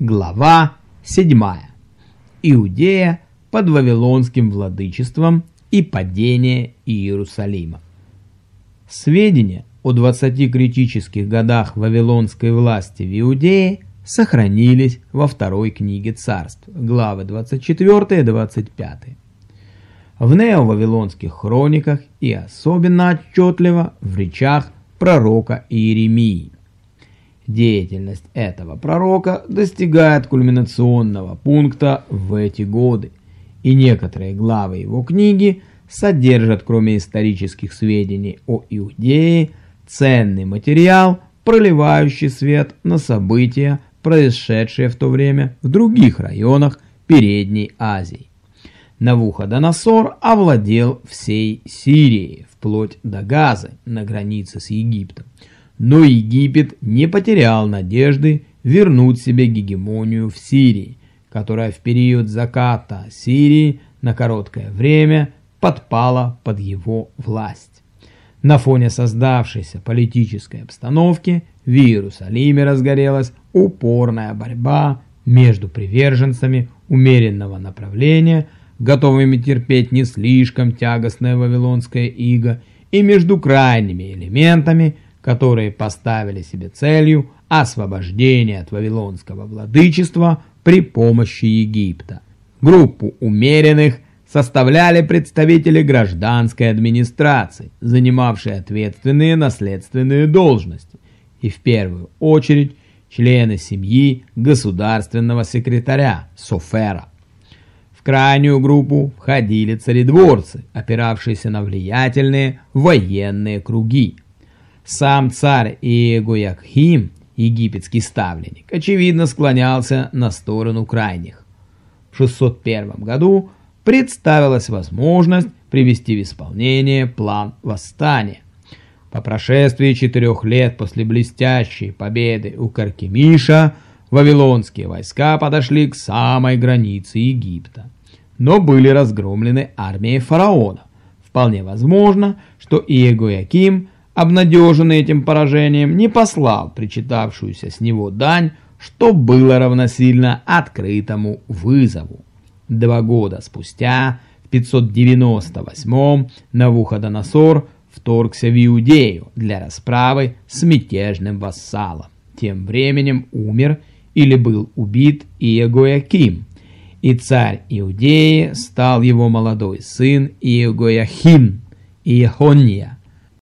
Глава 7. Иудея под вавилонским владычеством и падение Иерусалима. Сведения о 20 критических годах вавилонской власти в Иудее сохранились во второй книге царств, главы 24-25. В неовавилонских хрониках и особенно отчетливо в речах пророка Иеремии. Деятельность этого пророка достигает кульминационного пункта в эти годы, и некоторые главы его книги содержат, кроме исторических сведений о Иудее, ценный материал, проливающий свет на события, происшедшие в то время в других районах Передней Азии. Навуходоносор овладел всей Сирией, вплоть до Газы на границе с Египтом. Но Египет не потерял надежды вернуть себе гегемонию в Сирии, которая в период заката Сирии на короткое время подпала под его власть. На фоне создавшейся политической обстановки в Иерусалиме разгорелась упорная борьба между приверженцами умеренного направления, готовыми терпеть не слишком тягостное вавилонское иго, и между крайними элементами – которые поставили себе целью освобождение от вавилонского владычества при помощи Египта. Группу умеренных составляли представители гражданской администрации, занимавшие ответственные наследственные должности, и в первую очередь члены семьи государственного секретаря Софера. В крайнюю группу входили царедворцы, опиравшиеся на влиятельные военные круги, сам царь Иегоякхим, египетский ставленник, очевидно склонялся на сторону крайних. В 601 году представилась возможность привести в исполнение план восстания. По прошествии четырех лет после блестящей победы у Каркемиша вавилонские войска подошли к самой границе Египта, но были разгромлены армией фараона. Вполне возможно, что Иегояким – обнадеженный этим поражением, не послал причитавшуюся с него дань, что было равносильно открытому вызову. Два года спустя, в 598-м, Навуходоносор вторгся в Иудею для расправы с мятежным вассалом. Тем временем умер или был убит Иегояким, и царь Иудеи стал его молодой сын Иегояхин, Иехония,